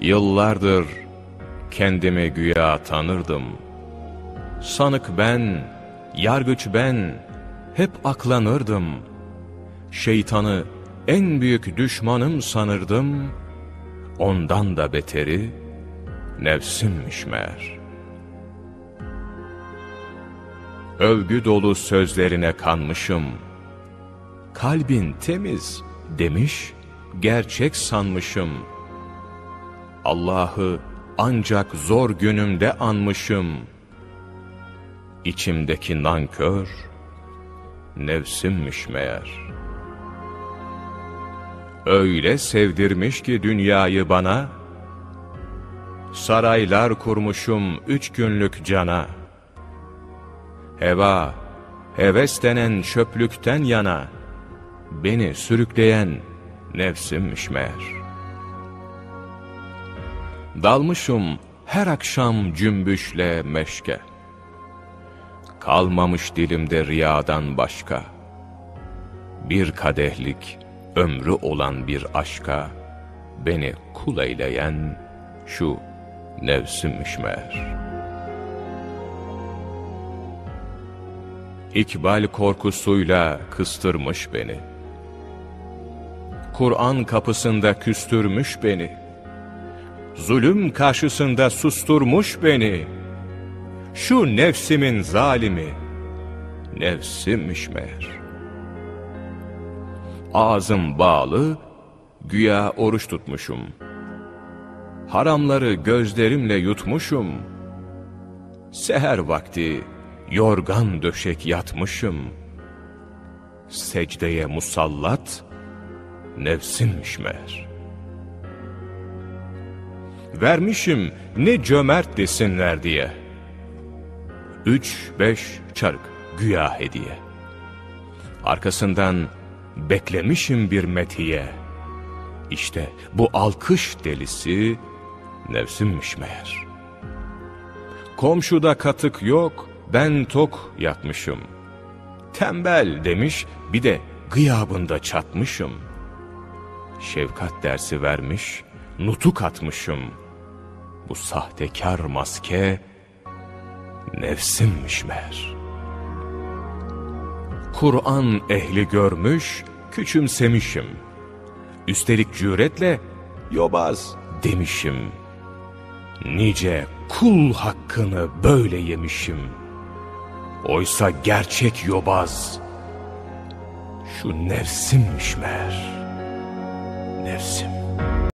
Yıllardır kendimi güya tanırdım. Sanık ben, yargıç ben, hep aklanırdım. Şeytanı en büyük düşmanım sanırdım. Ondan da beteri nefsimmiş meğer. Övgü dolu sözlerine kanmışım. Kalbin temiz demiş, gerçek sanmışım. Allah'ı ancak zor günümde anmışım. İçimdeki nankör, nefsimmiş meğer. Öyle sevdirmiş ki dünyayı bana, Saraylar kurmuşum üç günlük cana. Heva, heves denen çöplükten yana, Beni sürükleyen nefsimmiş meğer. Dalmışım her akşam cümbüşle meşke. Kalmamış dilimde riyadan başka. Bir kadehlik ömrü olan bir aşka, Beni kul eyleyen şu nefsimmiş meğer. İkbal korkusuyla kıstırmış beni. Kur'an kapısında küstürmüş beni. Zulüm karşısında susturmuş beni. Şu nefsimin zalimi, nefsimmiş meğer. Ağzım bağlı, güya oruç tutmuşum.'' haramları gözlerimle yutmuşum. Seher vakti yorgan döşek yatmışım. Secdeye musallat nefsimmiş meğer. Vermişim ne cömert desinler diye. Üç beş çarık güya hediye. Arkasından beklemişim bir metiye. İşte bu alkış delisi nefsimmiş meğer. Komşuda katık yok, ben tok yatmışım. Tembel demiş, bir de gıyabında çatmışım. Şefkat dersi vermiş, nutuk atmışım. Bu sahtekar maske, nefsimmiş meğer. Kur'an ehli görmüş, küçümsemişim. Üstelik cüretle, yobaz demişim. Nice kul hakkını böyle yemişim. Oysa gerçek yobaz şu nefsimmiş meğer. Nefsim.